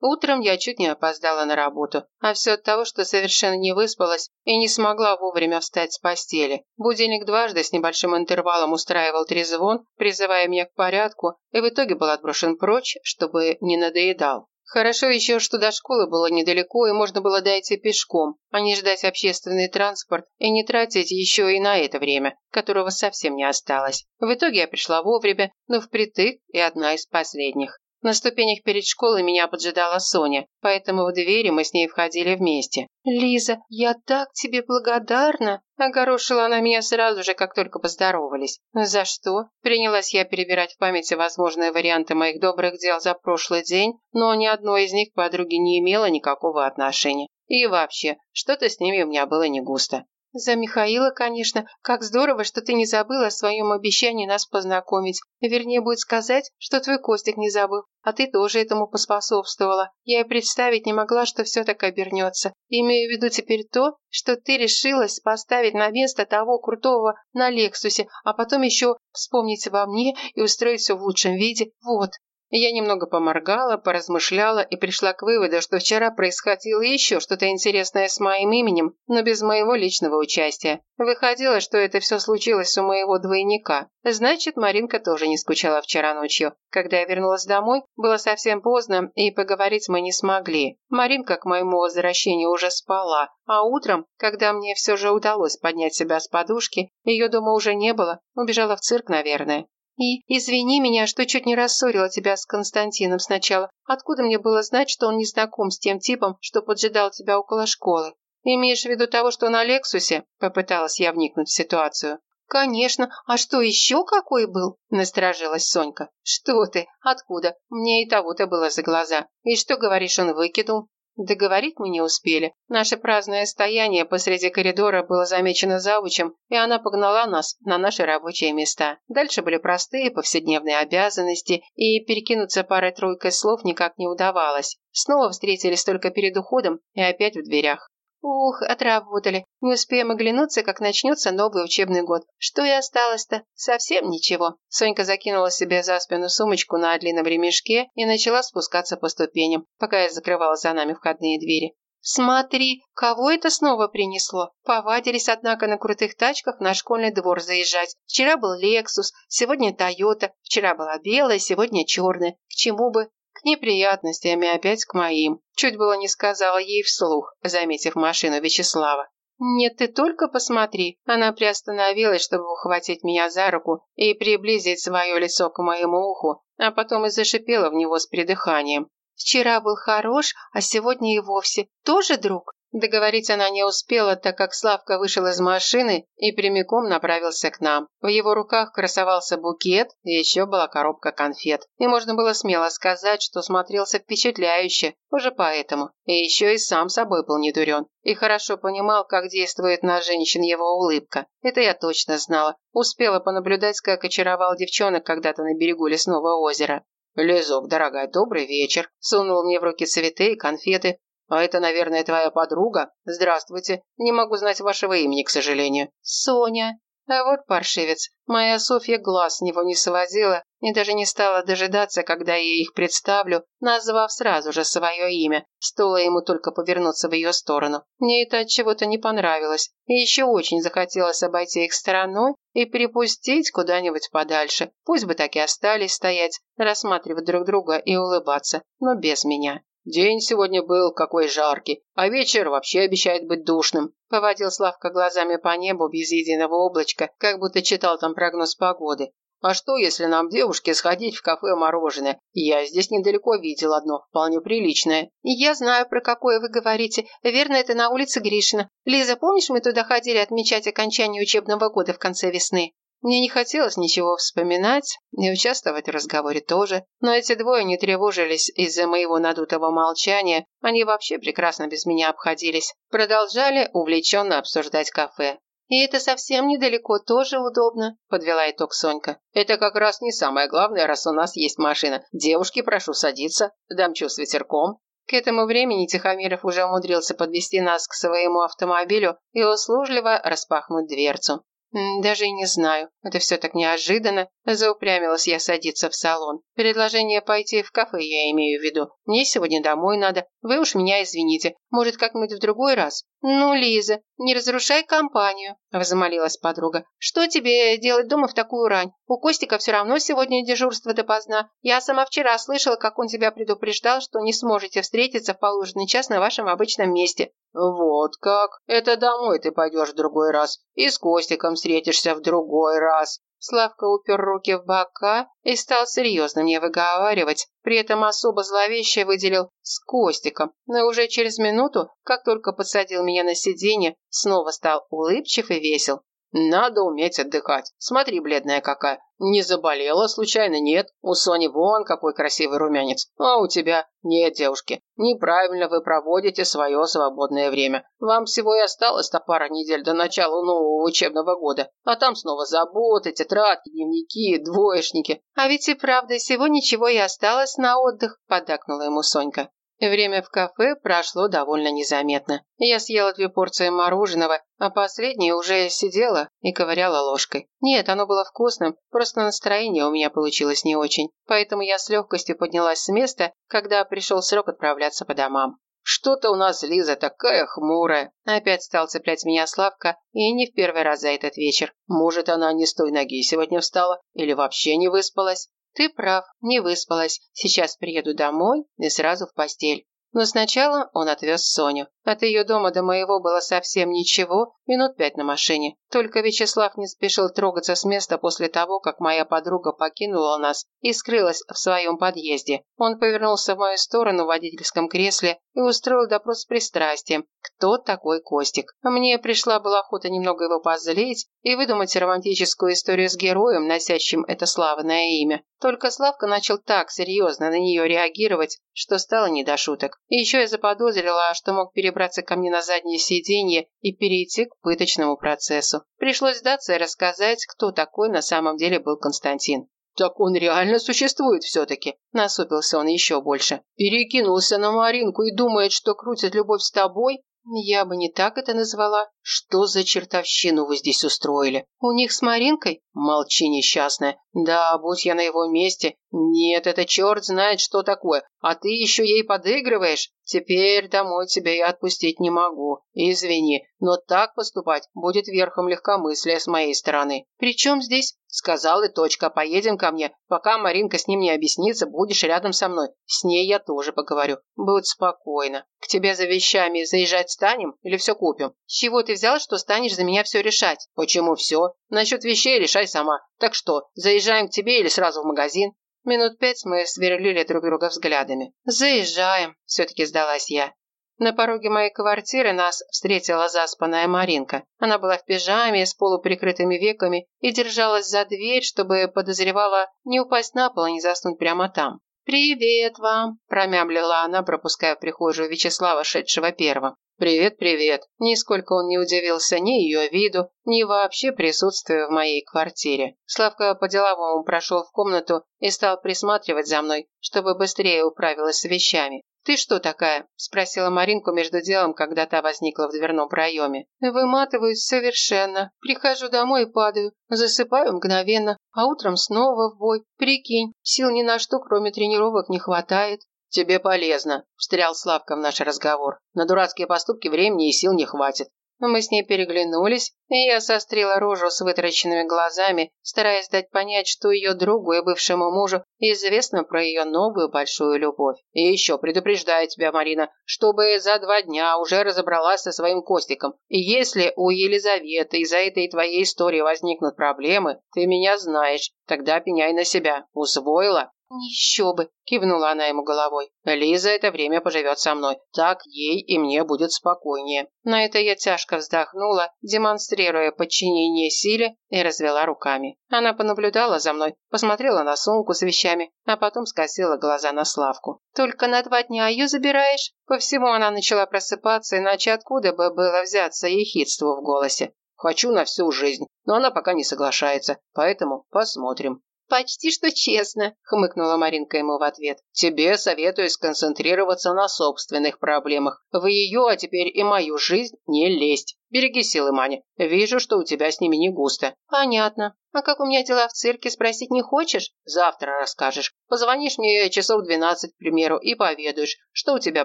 Утром я чуть не опоздала на работу, а все от того, что совершенно не выспалась и не смогла вовремя встать с постели. Будильник дважды с небольшим интервалом устраивал трезвон, призывая меня к порядку, и в итоге был отброшен прочь, чтобы не надоедал. Хорошо еще, что до школы было недалеко, и можно было дойти пешком, а не ждать общественный транспорт и не тратить еще и на это время, которого совсем не осталось. В итоге я пришла вовремя, но впритык и одна из последних. На ступенях перед школой меня поджидала Соня, поэтому в двери мы с ней входили вместе. «Лиза, я так тебе благодарна!» Огорошила она меня сразу же, как только поздоровались. «За что?» Принялась я перебирать в памяти возможные варианты моих добрых дел за прошлый день, но ни одно из них к подруге не имело никакого отношения. И вообще, что-то с ними у меня было не густо. «За Михаила, конечно. Как здорово, что ты не забыла о своем обещании нас познакомить. Вернее, будет сказать, что твой Костик не забыл, а ты тоже этому поспособствовала. Я и представить не могла, что все так обернется. Имею в виду теперь то, что ты решилась поставить на место того крутого на Лексусе, а потом еще вспомнить обо мне и устроить все в лучшем виде. Вот, я немного поморгала, поразмышляла и пришла к выводу, что вчера происходило еще что-то интересное с моим именем, но без моего личного участия. Выходило, что это все случилось у моего двойника. Значит, Маринка тоже не скучала вчера ночью. Когда я вернулась домой, было совсем поздно, и поговорить мы не смогли. Маринка к моему возвращению уже спала, а утром, когда мне все же удалось поднять себя с подушки, ее дома уже не было, убежала в цирк, наверное. И извини меня, что чуть не рассорила тебя с Константином сначала. Откуда мне было знать, что он не знаком с тем типом, что поджидал тебя около школы? Имеешь в виду того, что на Лексусе?» Попыталась я вникнуть в ситуацию. «Конечно. А что, еще какой был?» – насторожилась Сонька. «Что ты? Откуда? Мне и того-то было за глаза. И что, говоришь, он выкинул?» Договорить мы не успели. Наше праздное стояние посреди коридора было замечено завучем, и она погнала нас на наши рабочие места. Дальше были простые повседневные обязанности, и перекинуться парой-тройкой слов никак не удавалось. Снова встретились только перед уходом и опять в дверях. Ух, отработали. Не успеем оглянуться, как начнется новый учебный год. Что и осталось-то? Совсем ничего. Сонька закинула себе за спину сумочку на длинном ремешке и начала спускаться по ступеням, пока я закрывала за нами входные двери. «Смотри, кого это снова принесло? Повадились, однако, на крутых тачках на школьный двор заезжать. Вчера был Лексус, сегодня Тойота, вчера была белая, сегодня черная. К чему бы? К неприятностям и опять к моим. Чуть было не сказала ей вслух, заметив машину Вячеслава. «Нет, ты только посмотри». Она приостановилась, чтобы ухватить меня за руку и приблизить свое лицо к моему уху, а потом и зашипела в него с придыханием. «Вчера был хорош, а сегодня и вовсе. Тоже друг?» Договорить она не успела, так как Славка вышел из машины и прямиком направился к нам. В его руках красовался букет и еще была коробка конфет. И можно было смело сказать, что смотрелся впечатляюще, уже поэтому. И еще и сам собой был недурен. И хорошо понимал, как действует на женщин его улыбка. Это я точно знала. Успела понаблюдать, как очаровал девчонок когда-то на берегу лесного озера. «Лизок, дорогая, добрый вечер!» Сунул мне в руки цветы и конфеты, «А это, наверное, твоя подруга? Здравствуйте. Не могу знать вашего имени, к сожалению». «Соня». А вот паршивец. Моя Софья глаз с него не сводила и даже не стала дожидаться, когда я их представлю, назвав сразу же свое имя. Стоило ему только повернуться в ее сторону. Мне это от чего-то не понравилось. И еще очень захотелось обойти их стороной и припустить куда-нибудь подальше. Пусть бы так и остались стоять, рассматривать друг друга и улыбаться, но без меня. День сегодня был какой жаркий, а вечер вообще обещает быть душным. Поводил Славка глазами по небу без единого облачка, как будто читал там прогноз погоды. А что, если нам, девушке, сходить в кафе мороженое? Я здесь недалеко видел одно, вполне приличное. Я знаю, про какое вы говорите. Верно, это на улице Гришина. Лиза, помнишь, мы туда ходили отмечать окончание учебного года в конце весны? Мне не хотелось ничего вспоминать и участвовать в разговоре тоже, но эти двое не тревожились из-за моего надутого молчания, они вообще прекрасно без меня обходились. Продолжали увлеченно обсуждать кафе. «И это совсем недалеко, тоже удобно», – подвела итог Сонька. «Это как раз не самое главное, раз у нас есть машина. Девушки, прошу садиться, дамчу с ветерком». К этому времени Тихомиров уже умудрился подвести нас к своему автомобилю и услужливо распахнуть дверцу. «Даже и не знаю. Это все так неожиданно. Заупрямилась я садиться в салон. Предложение пойти в кафе я имею в виду. Мне сегодня домой надо. Вы уж меня извините. Может, как-нибудь в другой раз?» «Ну, Лиза, не разрушай компанию», – взмолилась подруга. «Что тебе делать дома в такую рань? У Костика все равно сегодня дежурство допоздна. Я сама вчера слышала, как он тебя предупреждал, что не сможете встретиться в положенный час на вашем обычном месте. «Вот как? Это домой ты пойдешь в другой раз. И с Костиком встретишься в другой раз». Славка упер руки в бока и стал серьезно мне выговаривать, при этом особо зловеще выделил «с Костиком», но уже через минуту, как только подсадил меня на сиденье, снова стал улыбчив и весел. Надо уметь отдыхать. Смотри, бледная какая. Не заболела случайно, нет? У Сони вон какой красивый румянец. А у тебя? Нет, девушки. Неправильно вы проводите свое свободное время. Вам всего и осталось-то пара недель до начала нового учебного года. А там снова заботы, тетрадки, дневники, двоечники. А ведь и правда, всего ничего и осталось на отдых, поддакнула ему Сонька. Время в кафе прошло довольно незаметно. Я съела две порции мороженого, а последняя уже сидела и ковыряла ложкой. Нет, оно было вкусным, просто настроение у меня получилось не очень. Поэтому я с легкостью поднялась с места, когда пришел срок отправляться по домам. «Что-то у нас Лиза такая хмурая». Опять стал цеплять меня Славка, и не в первый раз за этот вечер. «Может, она не с той ноги сегодня встала? Или вообще не выспалась?» Ты прав, не выспалась. Сейчас приеду домой и сразу в постель. Но сначала он отвез Соню. От ее дома до моего было совсем ничего, минут пять на машине. Только Вячеслав не спешил трогаться с места после того, как моя подруга покинула нас и скрылась в своем подъезде. Он повернулся в мою сторону в водительском кресле и устроил допрос с пристрастием. Кто такой Костик? Мне пришла была охота немного его позлить и выдумать романтическую историю с героем, носящим это славное имя. Только Славка начал так серьезно на нее реагировать, что стало не до шуток. И еще я заподозрила, что мог перебраться ко мне на заднее сиденье и перейти к пыточному процессу. Пришлось сдаться и рассказать, кто такой на самом деле был Константин. «Так он реально существует все-таки», – насупился он еще больше. «Перекинулся на Маринку и думает, что крутит любовь с тобой? Я бы не так это назвала. Что за чертовщину вы здесь устроили? У них с Маринкой? Молчи, несчастная. Да, будь я на его месте. Нет, это черт знает, что такое. А ты еще ей подыгрываешь? Теперь домой тебя я отпустить не могу. Извини, но так поступать будет верхом легкомыслия с моей стороны. При чем здесь? Сказал и точка, поедем ко мне. Пока Маринка с ним не объяснится, будешь рядом со мной. С ней я тоже поговорю. Будь спокойна. К тебе за вещами заезжать станем или все купим? С чего ты взял, что станешь за меня все решать? Почему все? Насчет вещей решай сама. Так что, заезжаем к тебе или сразу в магазин? Минут пять мы сверлили друг друга взглядами. «Заезжаем», – все-таки сдалась я. На пороге моей квартиры нас встретила заспанная Маринка. Она была в пижаме с полуприкрытыми веками и держалась за дверь, чтобы, подозревала, не упасть на пол и не заснуть прямо там. «Привет вам!» – промямлила она, пропуская в прихожую Вячеслава, шедшего первым. «Привет, привет!» Нисколько он не удивился ни ее виду, ни вообще присутствию в моей квартире. Славка по-деловому прошел в комнату и стал присматривать за мной, чтобы быстрее управилась с вещами. «Ты что такая?» – спросила Маринку между делом, когда та возникла в дверном проеме. «Выматываюсь совершенно. Прихожу домой и падаю. Засыпаю мгновенно, а утром снова в бой. Прикинь, сил ни на что, кроме тренировок, не хватает. «Тебе полезно», – встрял Славка в наш разговор. «На дурацкие поступки времени и сил не хватит». Мы с ней переглянулись, и я сострила рожу с вытаращенными глазами, стараясь дать понять, что ее другу и бывшему мужу известно про ее новую большую любовь. «И еще предупреждаю тебя, Марина, чтобы за два дня уже разобралась со своим Костиком. И если у Елизаветы из-за этой твоей истории возникнут проблемы, ты меня знаешь, тогда пеняй на себя. Усвоила?» «Еще бы!» – кивнула она ему головой. «Лиза это время поживет со мной. Так ей и мне будет спокойнее». На это я тяжко вздохнула, демонстрируя подчинение силе, и развела руками. Она понаблюдала за мной, посмотрела на сумку с вещами, а потом скосила глаза на Славку. «Только на два дня ее забираешь?» По всему она начала просыпаться, иначе откуда бы было взяться ехидству в голосе. «Хочу на всю жизнь, но она пока не соглашается, поэтому посмотрим». «Почти что честно», – хмыкнула Маринка ему в ответ. «Тебе советую сконцентрироваться на собственных проблемах. В ее, а теперь и мою жизнь не лезть. Береги силы, Маня. Вижу, что у тебя с ними не густо». «Понятно. А как у меня дела в цирке, спросить не хочешь?» «Завтра расскажешь. Позвонишь мне часов двенадцать, к примеру, и поведаешь, что у тебя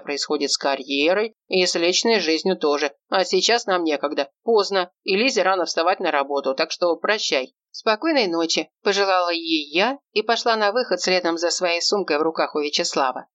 происходит с карьерой и с личной жизнью тоже. А сейчас нам некогда. Поздно. И Лизе рано вставать на работу, так что прощай». «Спокойной ночи», – пожелала ей я и пошла на выход следом за своей сумкой в руках у Вячеслава.